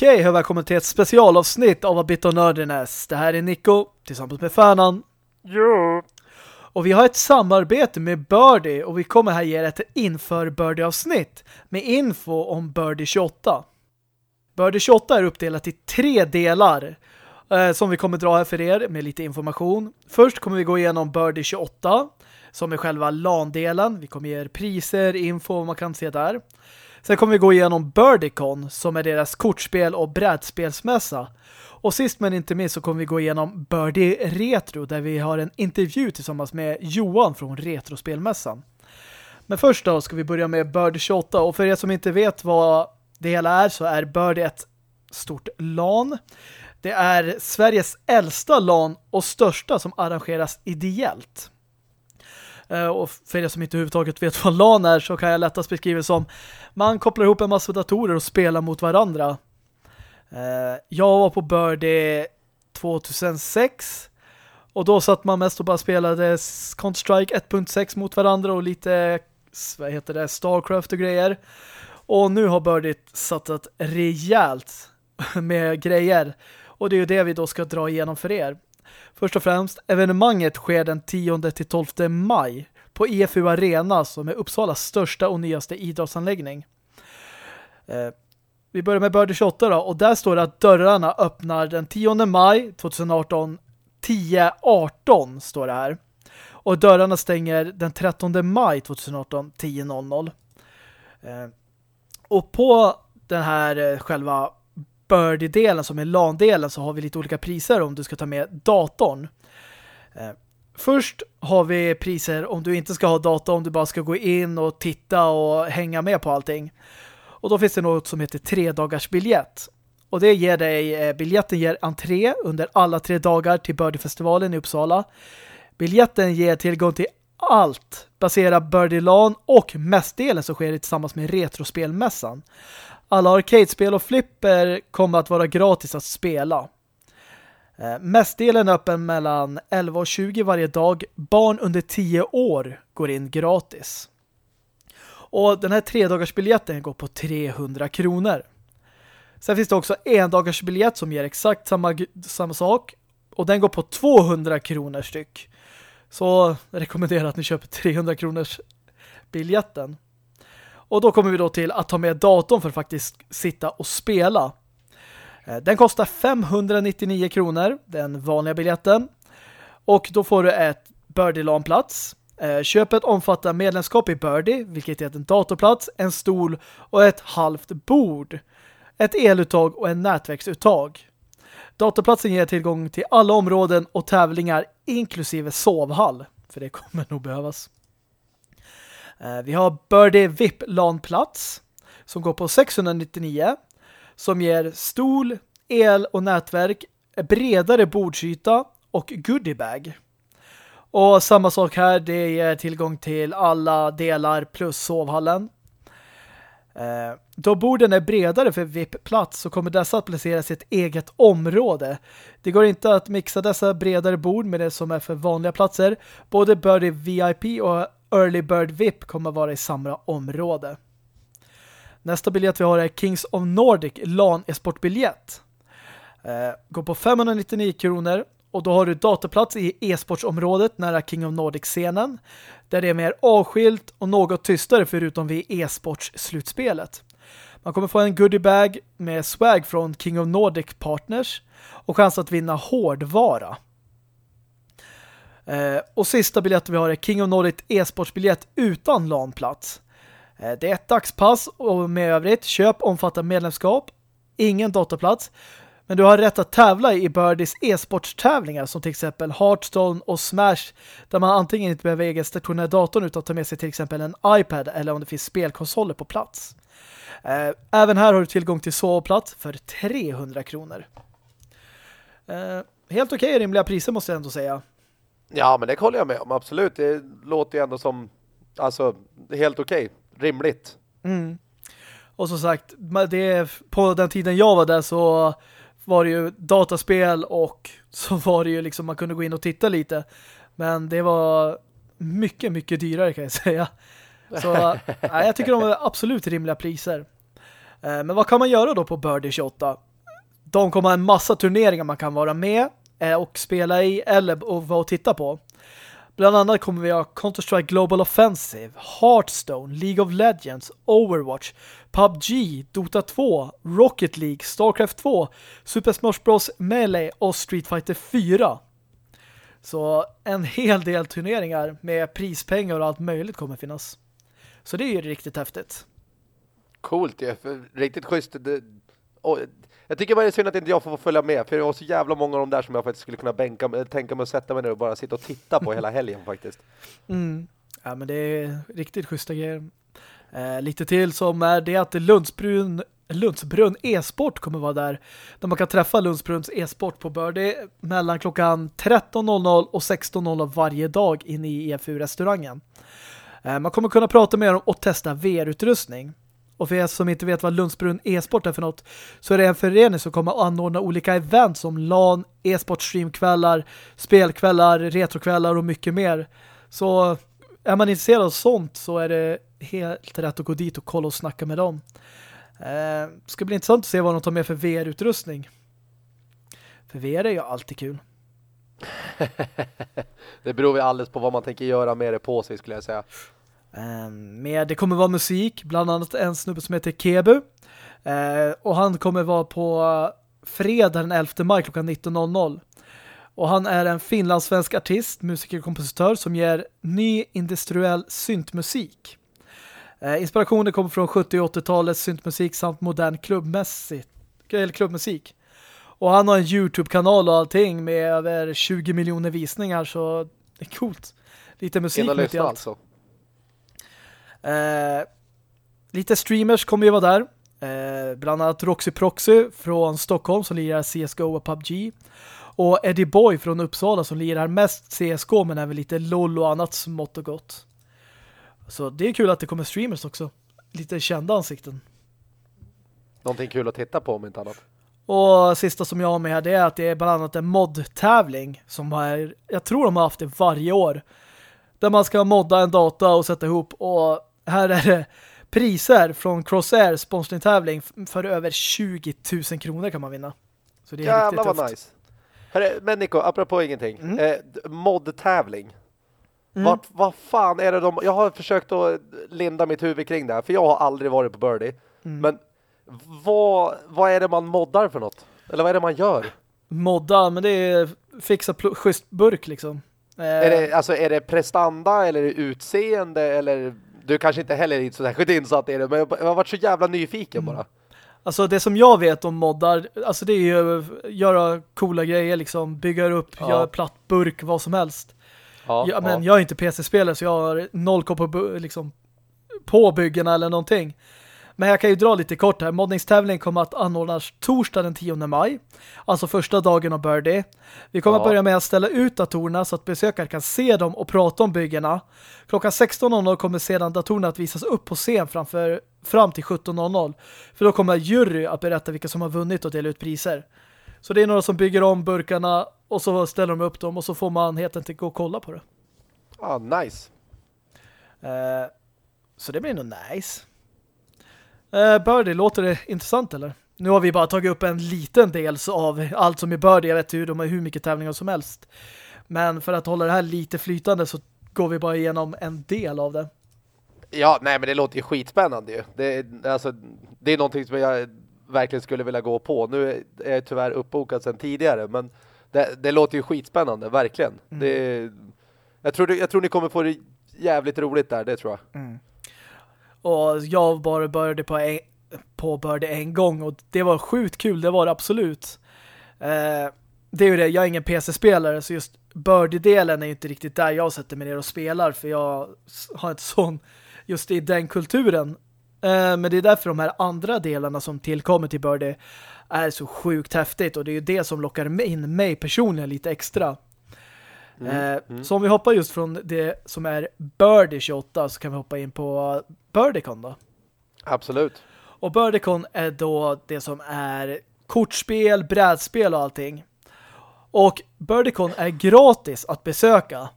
Okej, hej välkommen till ett specialavsnitt av A Bit of Nerdiness. Det här är Nico tillsammans med Färnan. Jo. Och vi har ett samarbete med Birdie och vi kommer här ge ett inför Birdie-avsnitt med info om Birdie 28. Birdie 28 är uppdelat i tre delar eh, som vi kommer dra här för er med lite information. Först kommer vi gå igenom Birdie 28 som är själva LAN-delen. Vi kommer ge er priser, info vad man kan se där. Sen kommer vi gå igenom Birdiecon som är deras kortspel och brädspelsmässa. Och sist men inte minst så kommer vi gå igenom Birdie Retro där vi har en intervju tillsammans med Johan från Retrospelmässan. Men först då ska vi börja med Birdie 28 och för er som inte vet vad det hela är så är Birdie ett stort LAN. Det är Sveriges äldsta LAN och största som arrangeras ideellt. Eh, och för er som inte överhuvudtaget vet vad LAN är så kan jag lättast beskriva det som man kopplar ihop en massa datorer och spelar mot varandra. Eh, jag var på Birdie 2006 och då satt man mest och bara spelade Counter-Strike 1.6 mot varandra och lite vad heter det, Starcraft och grejer. Och nu har Birdie satsat rejält med grejer. Och det är ju det vi då ska dra igenom för er. Först och främst, evenemanget sker den 10-12 maj på EFU Arena som är Uppsalas största och nyaste idrottsanläggning. Eh, vi börjar med Birdie 28 då och där står det att dörrarna öppnar den 10 maj 2018 10.18 står det här. Och dörrarna stänger den 13 maj 2018 10.00. Eh, och på den här eh, själva Birdie-delen som är LAN-delen så har vi lite olika priser om du ska ta med datorn. Eh, först har vi priser om du inte ska ha dator, om du bara ska gå in och titta och hänga med på allting. Och då finns det något som heter tre dagars biljett. Och det ger dig, eh, biljetten ger entré under alla tre dagar till Birdie-festivalen i Uppsala. Biljetten ger tillgång till allt baserat Birdie LAN och mestdelen som sker tillsammans med Retrospelmässan. Alla arcade-spel och flipper kommer att vara gratis att spela. Eh, mestdelen är öppen mellan 11 och 20 varje dag. Barn under 10 år går in gratis. Och den här tre går på 300 kronor. Sen finns det också en som ger exakt samma, samma sak. Och den går på 200 kronor styck. Så jag rekommenderar att ni köper 300 kronors biljetten. Och då kommer vi då till att ta med datorn för att faktiskt sitta och spela. Eh, den kostar 599 kronor, den vanliga biljetten. Och då får du ett Birdie-LAN-plats. Eh, köpet omfattar medlemskap i Birdie, vilket är en datorplats, en stol och ett halvt bord. Ett eluttag och en nätverksuttag. Datorplatsen ger tillgång till alla områden och tävlingar inklusive sovhall. För det kommer nog behövas. Eh, vi har Birdie VIP LAN-plats som går på 699 som ger stol, el och nätverk, bredare bordsyta och goodiebag. Och samma sak här, det ger tillgång till alla delar plus sovhallen. Eh, då borden är bredare för VIP-plats så kommer dessa att placeras i ett eget område. Det går inte att mixa dessa bredare bord med det som är för vanliga platser. Både Birdie VIP och Early Bird VIP kommer vara i samma område. Nästa biljett vi har är Kings of Nordic LAN e-sportbiljett. Eh, går på 599 kronor och då har du dataplats i e-sportsområdet nära King of Nordic-scenen där det är mer avskilt och något tystare förutom vid e-sports-slutspelet. Man kommer få en goodiebag med swag från King of Nordic Partners och chans att vinna hårdvara. Eh, och sista biljetten vi har är King of Nordic e-sportsbiljett utan LAN-plats. Eh, det är ett dagspass och med övrigt köp omfattar medlemskap, ingen dataplats, men du har rätt att tävla i Birdies e-sportstävlingar som till exempel Hearthstone och Smash där man antingen inte behöver egen stationär datorn utan ta med sig till exempel en iPad eller om det finns spelkonsoler på plats. Eh, även här har du tillgång till sovplats för 300 kronor. Eh, helt okej okay, rimliga priser måste jag ändå säga. Ja, men det håller jag med om. Absolut. Det låter ju ändå som alltså, helt okej. Okay. Rimligt. Mm. Och som sagt, det, på den tiden jag var där så var det ju dataspel och så var det ju liksom man kunde gå in och titta lite. Men det var mycket, mycket dyrare kan jag säga. Så nej, jag tycker de är absolut rimliga priser. Eh, men vad kan man göra då på Birdie 28? De kommer ha en massa turneringar man kan vara med Eh, och spela i eller och vara och titta på. Bland annat kommer vi ha Counter-Strike Global Offensive, Hearthstone, League of Legends, Overwatch, PubG, Dota 2, Rocket League, Starcraft 2, Super Smash Bros. Melee och Street Fighter 4. Så en hel del turneringar med prispengar och allt möjligt kommer finnas. Så det är ju riktigt häftigt. Coolt ju, riktigt schysst. Det, och, jag tycker bara det är synd att inte jag får följa med, för det var så jävla många av dem där som jag faktiskt skulle kunna bänka, eh, tänka mig att sätta mig ner och bara sitta och titta på hela helgen faktiskt. Mm. Ja, men det är riktigt schyssta grejer. Eh, lite till som är det att Lundsbrun Lundsbrunn e-sport kommer vara där. Där man kan träffa Lundsbrunns e-sport på Birdie mellan klockan 13.00 och 16.00 varje dag inne i EFU-restaurangen. Eh, man kommer kunna prata med dem och testa VR-utrustning. Och för er som inte vet vad Lundsbrunn e-sport är för något så är det en förening som kommer att anordna olika event som LAN, e-sport streamkvällar, spelkvällar, retrokvällar och mycket mer. Så är man intresserad av sånt så är det helt rätt att gå dit och kolla och snacka med dem. Eh, ska bli intressant att se vad de tar med för VR-utrustning. För VR är ju alltid kul. det beror ju alldeles på vad man tänker göra med det på sig skulle jag säga. Eh, men det kommer vara musik, bland annat en snubbe som heter Kebu. Eh, och han kommer vara på fredag den 11 maj klockan 19.00. Och han är en finlandssvensk artist, musiker och kompositör som ger ny industriell syntmusik. Eh, inspirationen kommer från 70- och 80-talets syntmusik samt modern klubbmässigt, eller klubbmusik. Och han har en Youtube-kanal och allting med över 20 miljoner visningar så det är coolt. Lite musik mitt i allt. Alltså. Eh, lite streamers kommer ju vara där. Eh, bland annat Roxy Proxy från Stockholm som lirar CSGO och PubG. Och Eddie Boy från Uppsala som lirar mest CSGO men även lite LOL och annat smått och gott. Så det är kul att det kommer streamers också. Lite kända ansikten. Någonting kul att titta på om inte annat. Och sista som jag har med det är att det är bland annat en mod-tävling som har, jag tror de har haft det varje år. Där man ska modda en data och sätta ihop och här är det priser från Crossair sponsringtävling för över 20 000 kronor kan man vinna. Så det är Jävlar riktigt vad nice. Hörru, men Nico, apropå ingenting. Mm. Eh, mod-tävling. Mm. Vad fan är det de... Jag har försökt att linda mitt huvud kring det här. För jag har aldrig varit på Birdie. Mm. Men vad, vad är det man moddar för något? Eller vad är det man gör? Modda, men det är fixa schysst burk liksom. Är det, alltså, är det prestanda eller är det utseende eller... Du kanske inte heller är så särskilt insatt i det, men jag har varit så jävla nyfiken mm. bara. Alltså det som jag vet om moddar, alltså det är ju göra coola grejer liksom, bygga upp, ja. göra platt burk, vad som helst. Ja, ja, men jag är inte PC-spelare så jag har noll koll på, liksom, på byggena eller någonting. Men jag kan ju dra lite kort här. Moddningstävlingen kommer att anordnas torsdag den 10 maj. Alltså första dagen av Birdie. Vi kommer ja. börja med att ställa ut datorerna så att besökare kan se dem och prata om byggena. Klockan 16.00 kommer sedan datorerna att visas upp på scen framför, fram till 17.00. För då kommer jury att berätta vilka som har vunnit och dela ut priser. Så det är några som bygger om burkarna och så ställer de upp dem och så får man helt enkelt gå och kolla på det. Ah, nice. Uh, så det blir nog nice. Uh, Birdie, låter det intressant eller? Nu har vi bara tagit upp en liten del av allt som är Birdie. Jag vet hur de har hur mycket tävlingar som helst. Men för att hålla det här lite flytande så går vi bara igenom en del av det. Ja, nej men det låter ju skitspännande ju. Det, alltså, det är någonting som jag verkligen skulle vilja gå på. Nu är jag tyvärr uppbokad sedan tidigare, men det, det låter ju skitspännande, verkligen. Mm. Det, jag, tror, jag tror ni kommer få det jävligt roligt där, det tror jag. Mm. Och jag bara började på, en, på började en gång och det var sjukt kul, det var det absolut. Eh, det är ju det, jag är ingen PC-spelare så just birdie-delen är inte riktigt där jag sätter mig ner och spelar för jag har inte sån just i den kulturen Eh, men det är därför de här andra delarna som tillkommer till Birdie är så sjukt häftigt och det är ju det som lockar in mig personligen lite extra. Mm, eh, mm. Så om vi hoppar just från det som är Birdie 28 så kan vi hoppa in på Birdiecon då. Absolut. Och Birdiecon är då det som är kortspel, brädspel och allting. Och Birdiecon är gratis att besöka.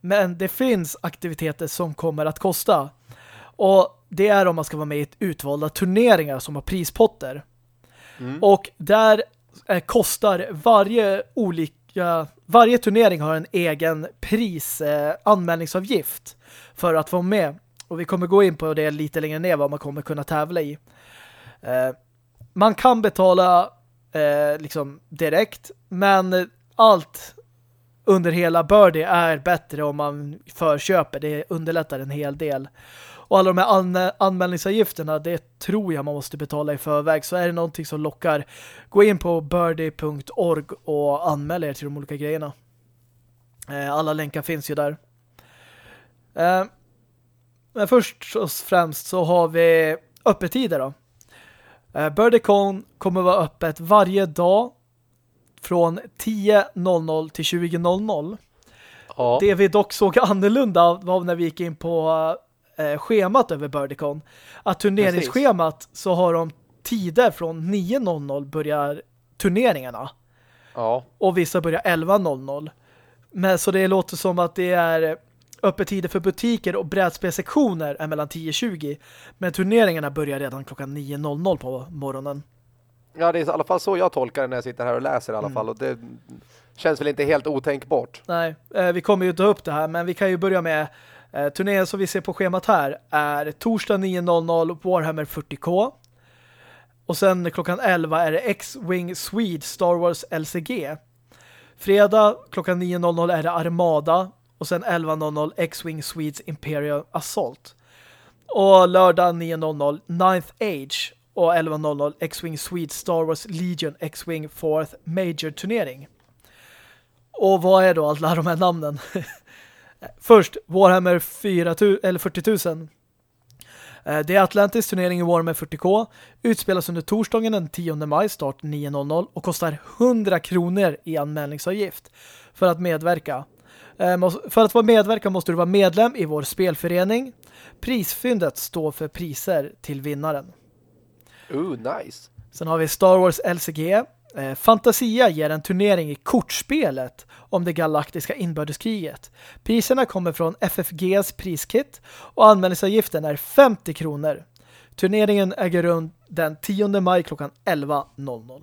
Men det finns aktiviteter som kommer att kosta. Och det är om man ska vara med i utvalda turneringar som har prispotter. Mm. Och där kostar varje olika varje turnering har en egen pris eh, för att vara med. Och vi kommer gå in på det lite längre ner vad man kommer kunna tävla i. Eh, man kan betala eh, liksom direkt men allt under hela Birdie är bättre om man förköper. Det underlättar en hel del. Och alla de här an anmälningsavgifterna, det tror jag man måste betala i förväg. Så är det någonting som lockar, gå in på birdie.org och anmäl er till de olika grejerna. Eh, alla länkar finns ju där. Eh, men först och främst så har vi öppettider då. Eh, BirdieCon kommer vara öppet varje dag från 10.00 till 20.00. Ja. Det vi dock såg annorlunda var när vi gick in på eh, schemat över BirdieCon. Att turneringsschemat Precis. så har de tider från 9.00 börjar turneringarna. Ja. Och vissa börjar 11.00. Men så det låter som att det är öppettider för butiker och brädspelsektioner är mellan 10.20. Men turneringarna börjar redan klockan 9.00 på morgonen. Ja, det är i alla fall så jag tolkar det när jag sitter här och läser i alla mm. fall. Och det känns väl inte helt otänkbart. Nej, eh, vi kommer ju ta upp det här. Men vi kan ju börja med eh, turneringen som vi ser på schemat här är torsdag 9.00 Warhammer 40K. Och sen klockan 11 är det X-Wing Swede Star Wars LCG. Fredag klockan 9.00 är det Armada och sen 11.00 X-Wing Swedes Imperial Assault. Och lördag 9.00 Ninth Age och 11.00 X-Wing Swedes Star Wars Legion X-Wing 4th Major turnering. Och vad är då alla de här namnen? Först Warhammer 4 eller 40 000 eh, det är Atlantis turnering i Warhammer 40K. Utspelas under torsdagen den 10 maj, start 9.00 och kostar 100 kronor i anmälningsavgift för att medverka. Eh, för att vara medverka måste du vara medlem i vår spelförening. Prisfyndet står för priser till vinnaren. Ooh, nice. Sen har vi Star Wars LCG. Eh, Fantasia ger en turnering i kortspelet om det galaktiska inbördeskriget. Priserna kommer från FFGs priskit och anmälningsavgiften är 50 kronor. Turneringen äger rum den 10 maj klockan 11.00.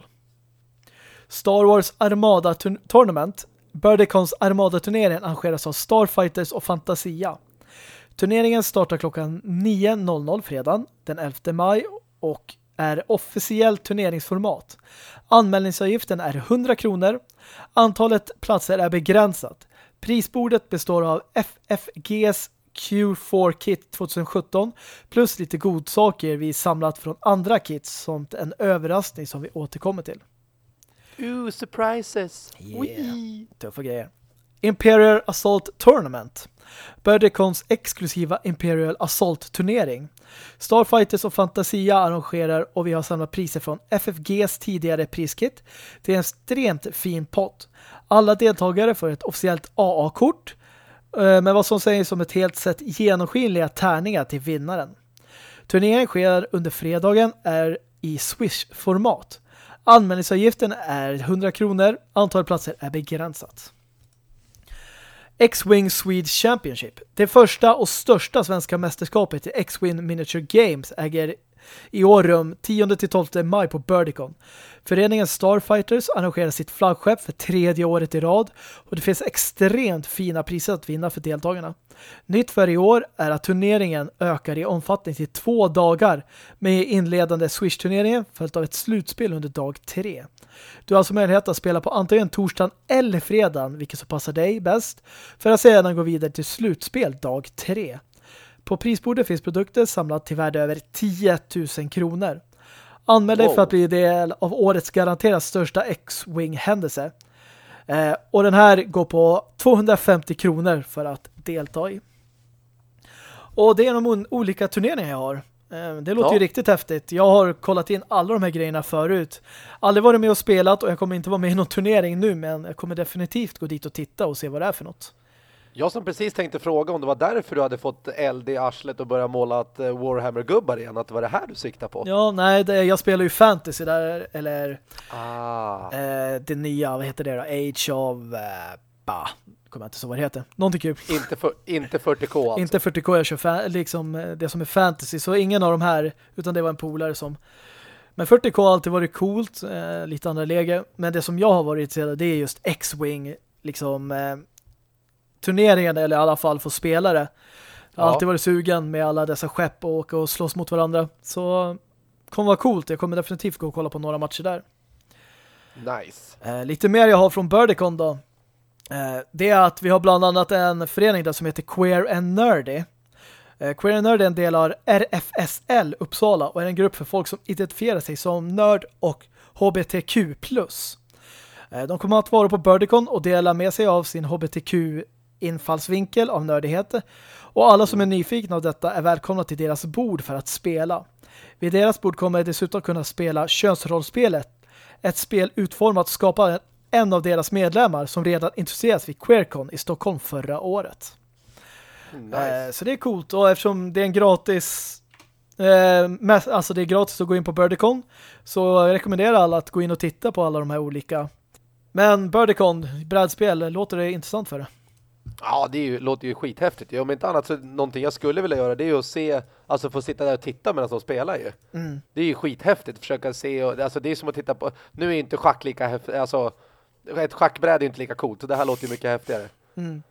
Star Wars Armada Tournament Birdicons Armada-turneringen arrangeras av Starfighters och Fantasia. Turneringen startar klockan 9.00 fredag den 11 maj och är officiellt turneringsformat. Anmälningsavgiften är 100 kronor. Antalet platser är begränsat. Prisbordet består av FFGs Q4 Kit 2017 plus lite godsaker vi samlat från andra kits som en överraskning som vi återkommer till. Ooh, surprises! Yeah. Tuffa grejer. Imperial Assault Tournament. Birdicons exklusiva Imperial Assault-turnering. Starfighters och Fantasia arrangerar och vi har samlat priser från FFGs tidigare priskit till en extremt fin pott. Alla deltagare får ett officiellt AA-kort eh, med vad som sägs som ett helt sätt genomskinliga tärningar till vinnaren. Turneringen sker under fredagen är i Swish-format. Anmälningsavgiften är 100 kronor. Antalet platser är begränsat. X-Wing Swede Championship. Det första och största svenska mästerskapet i X-Wing Miniature Games äger i år 10-12 maj på Birdicon. Föreningen Starfighters arrangerar sitt flaggskepp för tredje året i rad och det finns extremt fina priser att vinna för deltagarna. Nytt för i år är att turneringen ökar i omfattning till två dagar med inledande Swish-turneringen följt av ett slutspel under dag tre. Du har alltså möjlighet att spela på antingen torsdagen eller fredagen, vilket så passar dig bäst, för att sedan gå vidare till slutspel dag tre. På prisbordet finns produkter samlat till värde över 10 000 kronor. Anmäl dig wow. för att bli del av årets garanterat största X-Wing-händelse. Eh, och den här går på 250 kronor för att delta i. Och det är de olika turneringar jag har. Eh, det låter ja. ju riktigt häftigt. Jag har kollat in alla de här grejerna förut. Aldrig varit med och spelat och jag kommer inte vara med i någon turnering nu men jag kommer definitivt gå dit och titta och se vad det är för något. Jag som precis tänkte fråga om det var därför du hade fått eld i arslet och börjat måla eh, Warhammer-gubbar igen, att det var det här du siktar på. Ja, nej, det, jag spelar ju fantasy där, eller ah. eh, det nya, vad heter det då? Age of... Eh, bah, kommer jag inte så vad det heter. Någonting kul. Inte, för, inte 40K alltså. Inte 40K, jag kör liksom eh, det som är fantasy. Så ingen av de här, utan det var en polare som... Men 40K har alltid varit coolt, eh, lite andra läge. Men det som jag har varit intresserad det är just X-Wing, liksom eh, turneringen, eller i alla fall få spela det. Jag har ja. alltid varit sugen med alla dessa skepp och åka och slåss mot varandra. Så kommer vara coolt. Jag kommer definitivt gå och kolla på några matcher där. Nice. Eh, lite mer jag har från Birdicon då. Eh, det är att vi har bland annat en förening där som heter Queer and Nerdy. Eh, Queer and Nerdy är en del av RFSL Uppsala och är en grupp för folk som identifierar sig som nörd och HBTQ+. De kommer att vara på Birdicon och dela med sig av sin HBTQ-infallsvinkel av nördigheter och alla som är nyfikna av detta är välkomna till deras bord för att spela. Vid deras bord kommer dessutom kunna spela könsrollspelet, ett spel utformat att skapa en av deras medlemmar som redan intresserats vid Queercon i Stockholm förra året. Nice. Eh, så det är coolt och eftersom det är en gratis eh, alltså det är gratis att gå in på Birdicon så jag rekommenderar alla att gå in och titta på alla de här olika men Birdicon, brädspel, låter det intressant för det? Ja, det ju, låter ju skithäftigt. Om inte annat så någonting jag skulle vilja göra det är ju att se, alltså få sitta där och titta medan de spelar ju. Mm. Det är ju skithäftigt att försöka se, och, alltså det är som att titta på, nu är inte schack lika häftigt, alltså ett schackbräd är inte lika coolt, så det här låter ju mycket häftigare. Mm.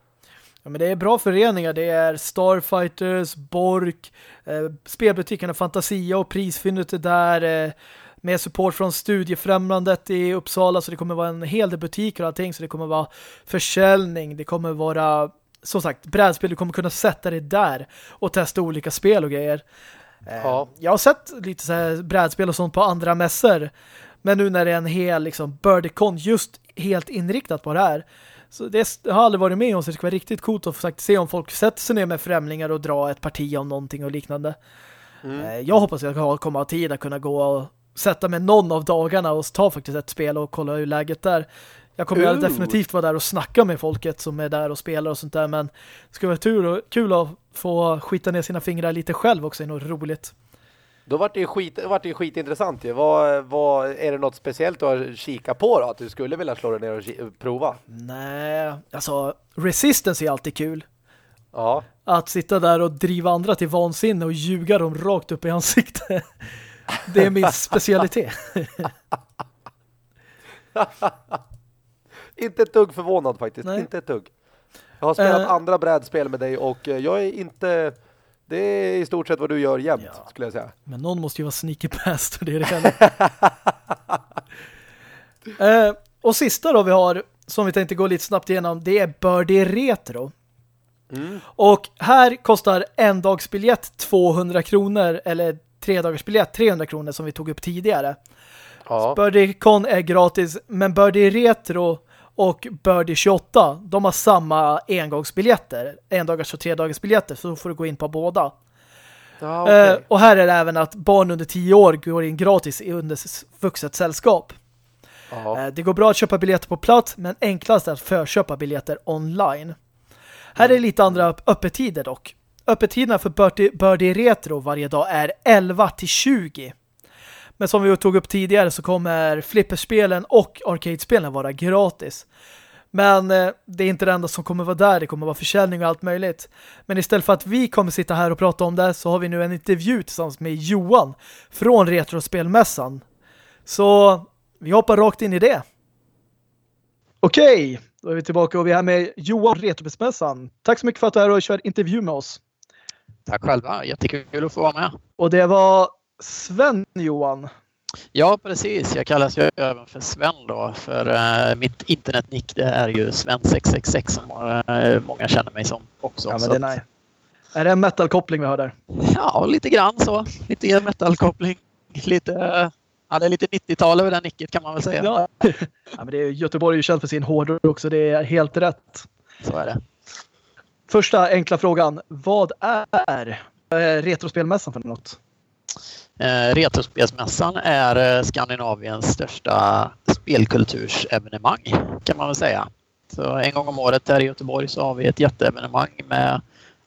Ja, men det är bra föreningar. Det är Starfighters, Bork, eh, spelbutikerna Fantasia och prisfyndet är där. Eh, med support från studiefrämjandet i Uppsala så det kommer vara en hel del butiker och allting så det kommer vara försäljning, det kommer vara som sagt brädspel, du kommer kunna sätta dig där och testa olika spel och grejer. Eh, ja. Jag har sett lite så här brädspel och sånt på andra mässor men nu när det är en hel liksom Birdiecon just helt inriktat på det här så det har aldrig varit med om så det ska vara riktigt coolt att sagt, se om folk sätter sig ner med främlingar och dra ett parti om någonting och liknande. Mm. Eh, jag hoppas att jag kommer ha tid att kunna gå och sätta mig någon av dagarna och ta faktiskt ett spel och kolla hur läget är. Jag kommer uh. definitivt vara där och snacka med folket som är där och spelar och sånt där men det skulle vara tur och, kul att få skita ner sina fingrar lite själv också, är nog roligt. Då vart det ju skit, vart det skitintressant ju. Vad, vad, är det något speciellt du har kikat på då? Att du skulle vilja slå dig ner och prova? Nej, alltså Resistance är alltid kul. Ja. Att sitta där och driva andra till vansinne och ljuga dem rakt upp i ansiktet. Det är min specialitet. inte ett dugg förvånad faktiskt. Nej. Inte ett dugg. Jag har spelat uh, andra brädspel med dig och eh, jag är inte... Det är i stort sett vad du gör jämt, ja. skulle jag säga. Men någon måste ju vara sneaky past det är det heller. uh, och sista då vi har, som vi tänkte gå lite snabbt igenom, det är Birdie Retro. Mm. Och här kostar en dagsbiljett 200 kronor eller tre dagars biljett 300 kronor som vi tog upp tidigare. Ja. Birdie Con är gratis men Birdie Retro och Birdie 28 de har samma engångsbiljetter. En dagars och tre dagars biljetter så får du gå in på båda. Ja, okay. eh, och här är det även att barn under 10 år går in gratis under vuxet sällskap. Eh, det går bra att köpa biljetter på plats men enklast är att förköpa biljetter online. Här är lite andra öppettider dock. Öppettiderna för Birdie, Birdie Retro varje dag är 11 till 20. Men som vi tog upp tidigare så kommer flipperspelen och Arcadespelen vara gratis. Men eh, det är inte det enda som kommer vara där. Det kommer vara försäljning och allt möjligt. Men istället för att vi kommer sitta här och prata om det så har vi nu en intervju tillsammans med Johan från Retrospelmässan. Så vi hoppar rakt in i det. Okej, då är vi tillbaka och vi är här med Johan Retrospelmässan. Tack så mycket för att du är här och kör intervju med oss. Tack själva, jättekul att få vara med. Och det var Sven Johan. Ja, precis. Jag kallas ju även för Sven då. För uh, mitt internetnick det är ju Sven666 som uh, många känner mig som också. Ja, men det är, nej. är det en metalkoppling vi har där? Ja, lite grann så. Lite metalkoppling. Lite, uh, ja, det är lite 90-tal över det nicket kan man väl säga. Ja. ja men det är, Göteborg är ju känd för sin hårdrock också. Det är helt rätt. Så är det. Första enkla frågan. Vad är eh, Retrospelmässan för något? Eh, Retrospelsmässan är eh, Skandinaviens största spelkultursevenemang kan man väl säga. Så en gång om året här i Göteborg så har vi ett jätteevenemang med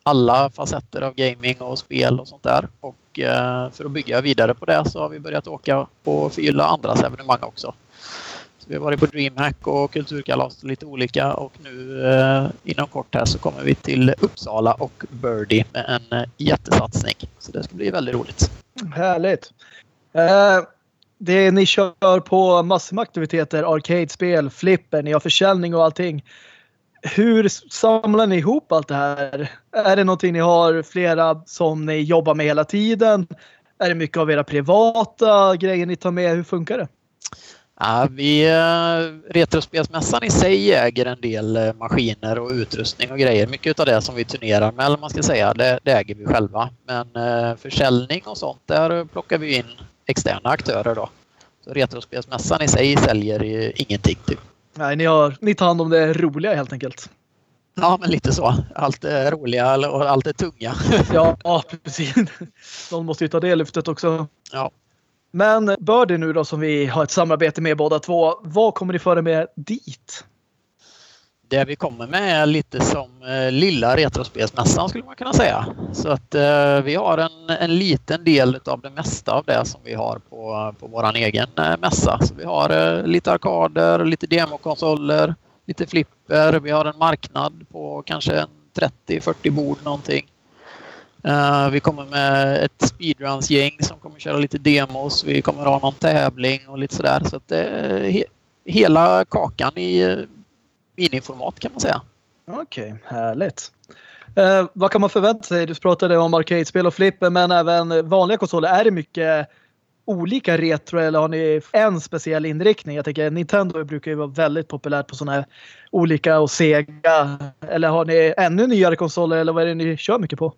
alla facetter av gaming och spel och sånt där. Och eh, för att bygga vidare på det så har vi börjat åka och förgylla andras evenemang också vi har varit på DreamHack och Kulturkalas lite olika och nu eh, inom kort här så kommer vi till Uppsala och Birdie med en eh, jättesatsning. Så det ska bli väldigt roligt. Härligt. Eh, det ni kör på massor med aktiviteter, arcade-spel, flipper, ni har försäljning och allting. Hur samlar ni ihop allt det här? Är det någonting ni har flera som ni jobbar med hela tiden? Är det mycket av era privata grejer ni tar med? Hur funkar det? Ja, vi, eh, Retrospelsmässan i sig äger en del eh, maskiner och utrustning och grejer. Mycket av det som vi turnerar med, eller man ska säga, det, det äger vi själva. Men eh, försäljning och sånt, där plockar vi in externa aktörer då. Så Retrospelsmässan i sig säljer ingenting typ. Nej, ni, har, ni tar hand om det roliga helt enkelt. Ja, men lite så. Allt det roliga och allt det tunga. ja, precis. Någon måste ju ta det lyftet också. Ja. Men Birdie nu då som vi har ett samarbete med båda två. Vad kommer ni föra med dit? Det vi kommer med är lite som eh, lilla Retrospelsmässan skulle man kunna säga. Så att eh, vi har en, en liten del av det mesta av det som vi har på, på våran egen eh, mässa. Så vi har eh, lite arkader, lite demokonsoler, lite flipper. Vi har en marknad på kanske 30-40 bord någonting. Uh, vi kommer med ett speedruns-gäng som kommer köra lite demos. Vi kommer ha någon tävling och lite sådär. Så att det är he hela kakan i uh, miniformat kan man säga. Okej, okay, härligt. Uh, vad kan man förvänta sig? Du pratade om arcade-spel och flipper men även vanliga konsoler. Är det mycket olika retro eller har ni en speciell inriktning? Jag tänker Nintendo brukar ju vara väldigt populärt på sådana här olika och Sega. Eller har ni ännu nyare konsoler eller vad är det ni kör mycket på?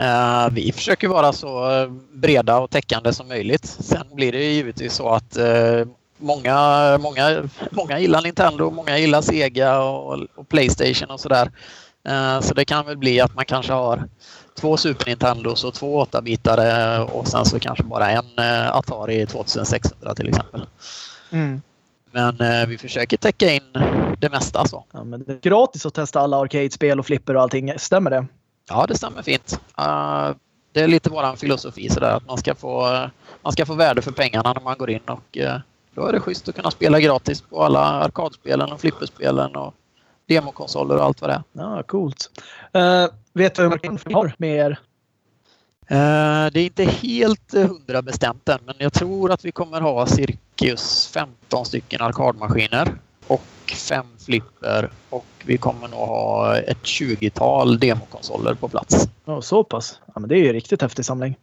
Uh, vi försöker vara så breda och täckande som möjligt. Sen blir det givetvis så att uh, många, många, många gillar Nintendo, många gillar Sega och, och Playstation och sådär. Uh, så det kan väl bli att man kanske har två Super Nintendos och två 8-bitare och sen så kanske bara en Atari 2600 till exempel. Mm. Men vi försöker täcka in det mesta. Så. Ja, men det är gratis att testa alla arcade-spel och flipper och allting, stämmer det? Ja, det stämmer fint. Uh, det är lite våran filosofi sådär att man ska få, man ska få värde för pengarna när man går in och uh, då är det schysst att kunna spela gratis på alla arkadspelen och flipperspelen och demokonsoler och allt vad det är. Ja, coolt. Uh, vet du hur mycket ni har med er? Uh, det är inte helt hundra bestämt än, men jag tror att vi kommer ha cirkus 15 stycken arkadmaskiner och fem flipper och vi kommer nog ha ett 20-tal demokonsoler på plats. Ja, så pass. Ja, men det är ju riktigt häftig samling.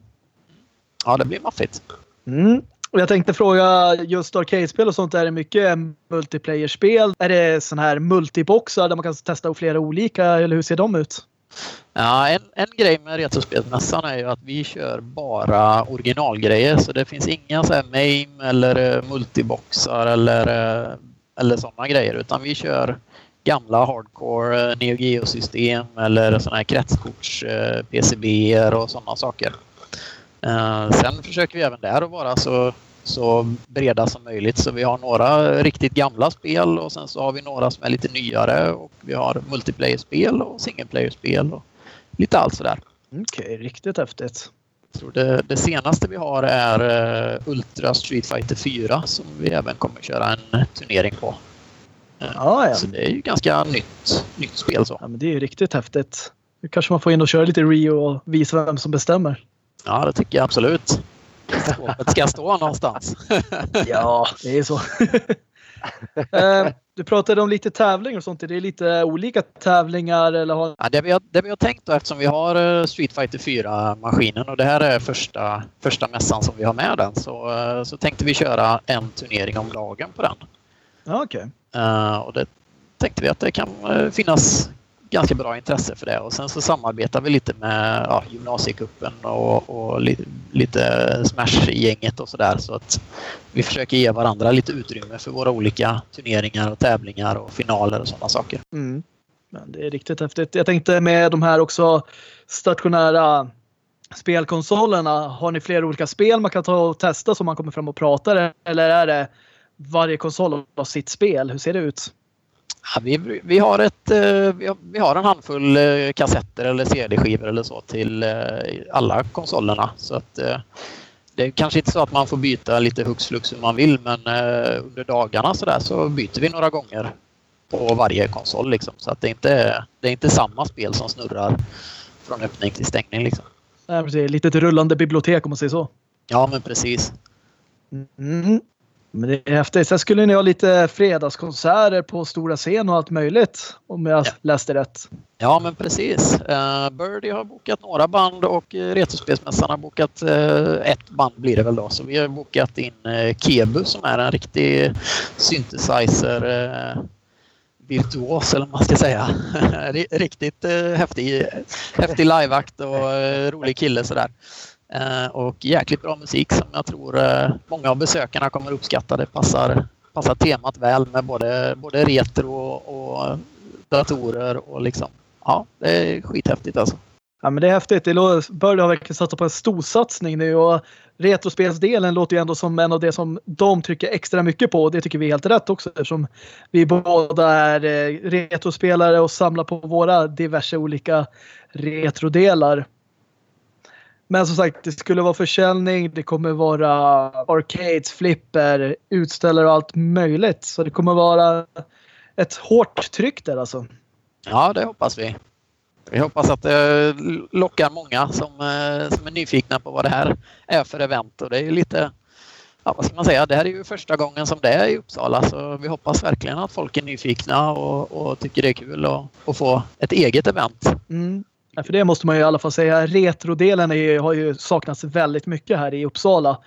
Ja, det blir maffigt. Mm. Och jag tänkte fråga, just arcade-spel och sånt, är det mycket multiplayer-spel? Är det sån här multiboxar där man kan testa flera olika eller hur ser de ut? Ja, en, en grej med Retrospelsmässan är ju att vi kör bara originalgrejer så det finns inga så här MAME eller multiboxar eller uh, eller sådana grejer utan vi kör gamla hardcore eh, Neo Geo-system eller sådana här kretskorts eh, PCB och sådana saker. Eh, sen försöker vi även där att vara så, så breda som möjligt så vi har några riktigt gamla spel och sen så har vi några som är lite nyare och vi har multiplayer-spel och single-player-spel och lite allt sådär. Okej, okay, riktigt häftigt. Jag det, det, senaste vi har är uh, Ultra Street Fighter 4 som vi även kommer köra en turnering på. Ah, ja. Så det är ju ganska nytt, nytt spel. Så. Ja, men det är ju riktigt häftigt. Nu kanske man får in och köra lite Rio och visa vem som bestämmer. Ja, det tycker jag absolut. Skåpet ska stå någonstans. ja, det är så. Du pratade om lite tävlingar och sånt. Är det lite olika tävlingar? Eller har... ja, det, vi har, det vi har tänkt då, eftersom vi har eh, Street Fighter 4-maskinen och det här är första, första mässan som vi har med den så, eh, så tänkte vi köra en turnering om dagen på den. Ja, okay. Uh, eh, och det tänkte vi att det kan finnas ganska bra intresse för det och sen så samarbetar vi lite med ja, gymnasiekuppen och, och li, lite Smash-gänget och sådär så att vi försöker ge varandra lite utrymme för våra olika turneringar och tävlingar och finaler och sådana saker. Mm. Men det är riktigt häftigt. Jag tänkte med de här också stationära spelkonsolerna. Har ni flera olika spel man kan ta och testa som man kommer fram och pratar eller är det varje konsol har sitt spel? Hur ser det ut? Ja, vi, vi, har ett, eh, vi, har, en handfull eh, kassetter eller CD-skivor eller så till eh, alla konsolerna. Så att, det är kanske inte så att man får byta lite hux flux hur man vill men under dagarna så, där, så byter vi några gånger på varje konsol. Liksom. Så att det, inte, det är inte samma spel som snurrar från öppning till stängning. Liksom. Nej, precis. Lite ett rullande bibliotek om man säger så. Ja, men precis. Mm. Men det är häftigt. Sen skulle ni ha lite fredagskonserter på stora scen och allt möjligt. Om jag ja. läste rätt. Ja, men precis. Uh, Birdie har bokat några band och uh, Retrospelsmässan har bokat uh, ett band blir det väl då. Så vi har bokat in uh, Kebu som är en riktig synthesizer uh, virtuos eller vad man ska säga. Riktigt häftig, häftig liveakt och rolig kille sådär. Eh, Eh, och jäkligt bra musik som jag tror eh, många av besökarna kommer uppskatta. Det passar, passar temat väl med både, både retro och, och datorer och liksom. Ja, det är skithäftigt alltså. Ja, men det är häftigt. Det har verkligen satsat på en storsatsning nu och retrospelsdelen låter ju ändå som en av det som de trycker extra mycket på och det tycker vi är helt rätt också eftersom vi båda är eh, retrospelare och samlar på våra diverse olika retrodelar. Men som sagt, det skulle vara försäljning, det kommer vara arcades, flipper, utställare och allt möjligt. Så det kommer vara ett hårt tryck där alltså. Ja, det hoppas vi. Vi hoppas att det lockar många som, eh, som är nyfikna på vad det här är för event. Och det är lite, ja, vad ska man säga, det här är ju första gången som det är i Uppsala så vi hoppas verkligen att folk är nyfikna och, och tycker det är kul att få ett eget event. Mm. Ja, för det måste man ju i alla fall säga. Retrodelen är, har ju saknats väldigt mycket här i Uppsala.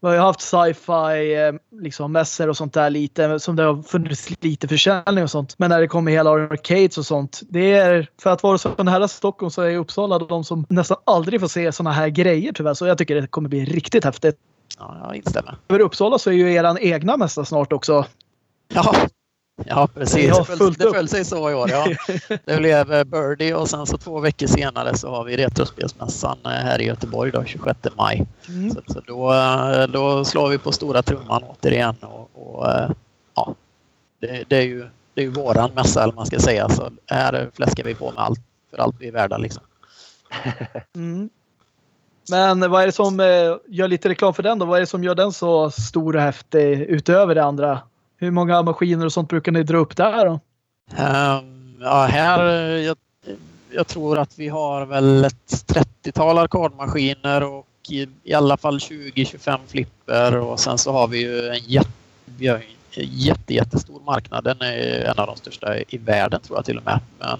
Vi har ju haft sci-fi eh, liksom mässor och sånt där lite som det har funnits lite försäljning och sånt. Men när det kommer hela arcades och sånt. Det är för att vara så nära Stockholm så är Uppsala de som nästan aldrig får se såna här grejer tyvärr. Så jag tycker det kommer bli riktigt häftigt. Ja, jag instämmer. Över Uppsala så är ju eran egna mässa snart också. Ja, Ja, precis. Det föll, det föll sig så i år. Ja. Det blev eh, Birdie och sen så två veckor senare så har vi Retrospelsmässan eh, här i Göteborg då, 26 maj. Mm. Så, så, då, eh, då slår vi på stora trumman återigen och, och ja, det, det, är ju, det är ju våran mässa eller man ska säga. Så här fläskar vi på med allt för allt vi är värda liksom. Mm. Men vad är det som gör lite reklam för den då? Vad är det som gör den så stor och häftig utöver det andra hur många maskiner och sånt brukar ni dra upp där då? Um, ja, här jag, jag, tror att vi har väl ett 30-tal arkadmaskiner och i, i alla fall 20-25 flipper och sen så har vi ju en jätte, jätte, jättestor marknad. Den är en av de största i världen tror jag till och med. Men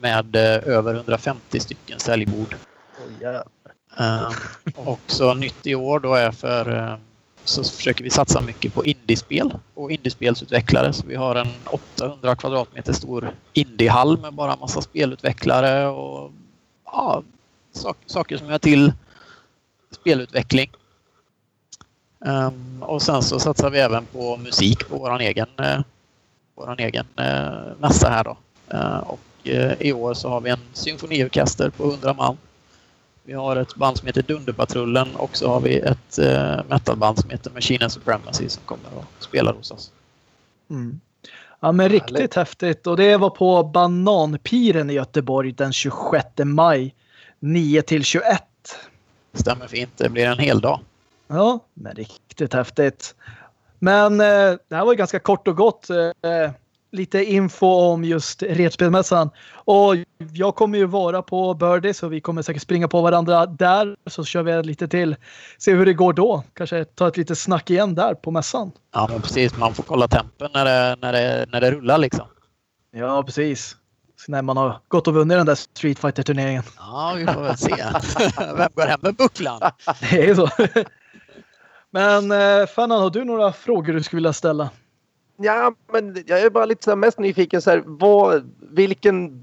med eh, över 150 stycken säljbord. Oh, yeah. um, och så nytt i år då är för um, så försöker vi satsa mycket på indiespel och indiespelsutvecklare. Så vi har en 800 kvadratmeter stor indiehall med bara massa spelutvecklare och ja, saker som gör till spelutveckling. Um, och sen så satsar vi även på musik på vår egen, eh, våran egen eh, mässa här då. Uh, och eh, i år så har vi en symfoniorkester på 100 man vi har ett band som heter Dunderpatrullen och så har vi ett uh, metalband som heter Machine Supremacy som kommer och spelar hos oss. Mm. Ja men riktigt Härligt. häftigt och det var på Bananpiren i Göteborg den 26 maj 9 till 21. Stämmer fint, det blir en hel dag. Ja, men riktigt häftigt. Men eh, det här var ju ganska kort och gott. Eh, lite info om just Retspelmässan. Och jag kommer ju vara på Birdie så vi kommer säkert springa på varandra där. Så kör vi lite till. Se hur det går då. Kanske ta ett litet snack igen där på mässan. Ja, men precis. Man får kolla tempen när det, när det, när det rullar liksom. Ja, precis. Så när man har gått och vunnit den där Street fighter turneringen Ja, vi får väl se. Vem går hem med bucklan? Det är så. Men eh, Fannan, har du några frågor du skulle vilja ställa? Ja, men jag är bara lite så mest nyfiken så här, vad, vilken,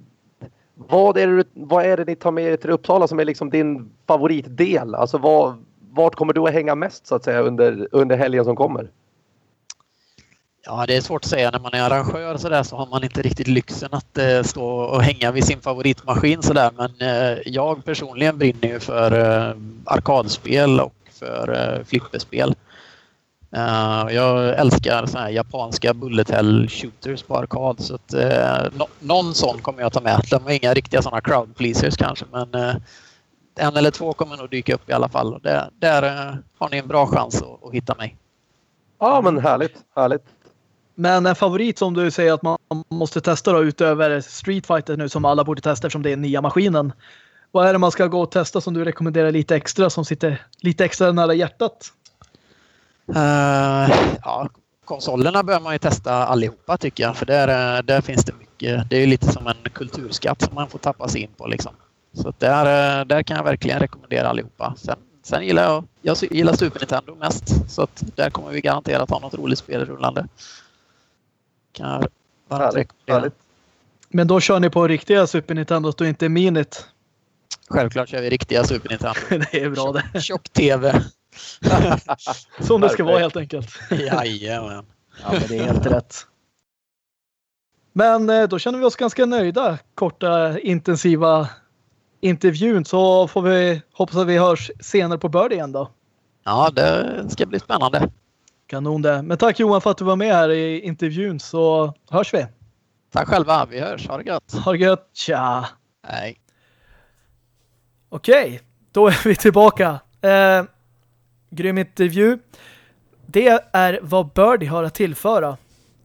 vad är, det, vad är det ni tar med er till Uppsala som är liksom din favoritdel? Alltså vad, vart kommer du att hänga mest så att säga under, under helgen som kommer? Ja, det är svårt att säga. När man är arrangör så, där, så har man inte riktigt lyxen att eh, stå och hänga vid sin favoritmaskin så där. Men eh, jag personligen brinner ju för eh, arkadspel och för eh, flipperspel. Uh, jag älskar såna här japanska bullet hell shooters på arkad så att uh, no någon sån kommer jag ta med. De är inga riktiga såna crowd pleasers kanske men uh, en eller två kommer nog dyka upp i alla fall. Där, där eh, har ni en bra chans att, att hitta mig. Ja, men härligt. härligt. Men en favorit som du säger att man måste testa då utöver Street Fighter nu som alla borde testa eftersom det är nya maskinen. Vad är det man ska gå och testa som du rekommenderar lite extra som sitter lite extra nära hjärtat? Uh, ja, konsolerna bör man ju testa allihopa tycker jag för där, där finns det mycket. Det är lite som en kulturskatt som man får tappa sig in på liksom. Så där, där kan jag verkligen rekommendera allihopa. Sen, sen gillar jag, jag gillar Super Nintendo mest så att där kommer vi garanterat ha något roligt spel rullande. Kan jag varmt rekommendera. Men då kör ni på riktiga Super Nintendo och inte minit? Självklart kör vi riktiga Super Nintendo. det är bra det. Tjock-TV. Som det ska vara helt enkelt. Jajamän. Ja, men det är helt rätt. Men eh, då känner vi oss ganska nöjda. Korta, intensiva intervjun. Så får vi hoppas att vi hörs senare på Bird igen då. Ja, det ska bli spännande. Kanon det. Men tack Johan för att du var med här i intervjun så hörs vi. Tack själva. Vi hörs. Ha det gött. Ha det gött. Tja. Hej. Okej, då är vi tillbaka. Eh, grym intervju. Det är vad Birdie har att tillföra.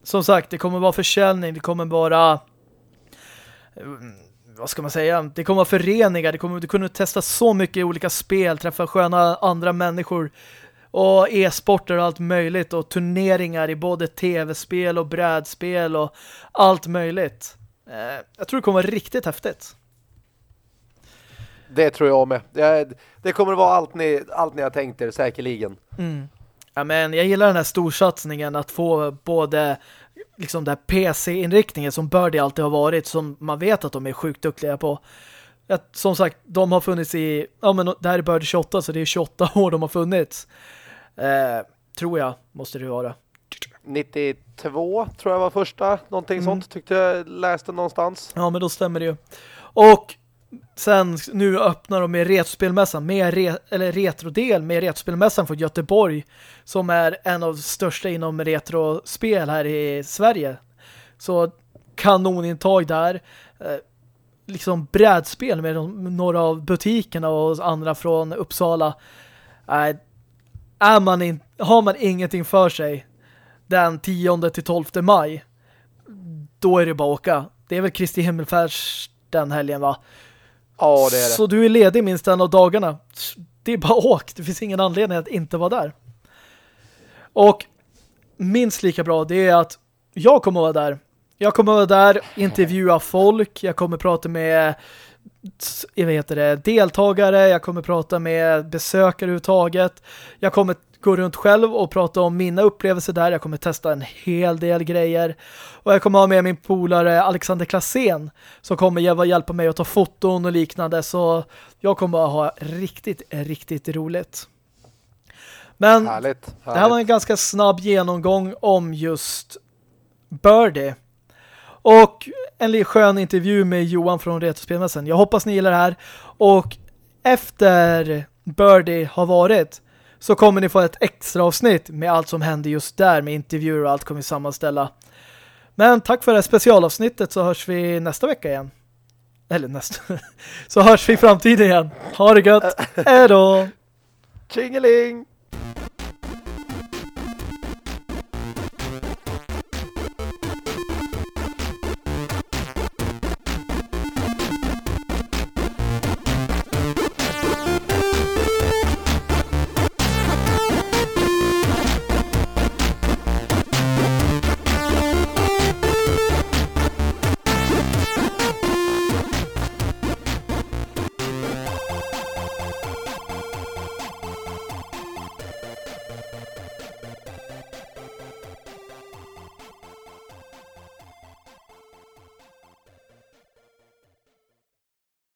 Som sagt, det kommer vara försäljning, det kommer vara eh, vad ska man säga? Det kommer vara föreningar, det kommer du kunna testa så mycket olika spel, träffa sköna andra människor och e-sporter och allt möjligt och turneringar i både tv-spel och brädspel och allt möjligt. Eh, jag tror det kommer vara riktigt häftigt. Det tror jag med. Det, kommer att vara allt ni, allt ni har tänkt er, säkerligen. Mm. Ja, men jag gillar den här storsatsningen att få både liksom den PC-inriktningen som Birdie alltid har varit som man vet att de är sjukt duktiga på. Att, som sagt, de har funnits i ja men det här är Birdie 28 så det är 28 år de har funnits. Eh, tror jag, måste det vara. 92 tror jag var första, någonting mm. sånt tyckte jag läste någonstans. Ja, men då stämmer det ju. Och sen nu öppnar de med Retrospelmässan med re, eller retrodel med Retrospelmässan från Göteborg som är en av de största inom retrospel här i Sverige. Så kanonintag där. Eh, liksom brädspel med de, några av butikerna och andra från Uppsala. Eh, är man in, har man ingenting för sig den 10 till 12 maj då är det bara att åka. Det är väl Kristi himmelfärds den helgen va? Ja, det är det. Så du är ledig minst en av dagarna. Det är bara åk. Det finns ingen anledning att inte vara där. Och minst lika bra det är att jag kommer att vara där. Jag kommer att vara där, intervjua folk. Jag kommer prata med jag vet det, deltagare. Jag kommer prata med besökare överhuvudtaget. Jag kommer gå runt själv och prata om mina upplevelser där. Jag kommer testa en hel del grejer. Och jag kommer ha med min polare Alexander Klassen som kommer hjälpa mig att ta foton och liknande. Så jag kommer att ha riktigt, riktigt roligt. Men härligt, härligt. det här var en ganska snabb genomgång om just Birdie. Och en skön intervju med Johan från Retrospelmässan. Jag hoppas ni gillar det här. Och efter Birdie har varit så kommer ni få ett extra avsnitt med allt som hände just där med intervjuer och allt kommer vi sammanställa. Men tack för det här specialavsnittet så hörs vi nästa vecka igen. Eller nästa. så hörs vi i framtiden igen. Ha det gött. Hej då! Tjingeling!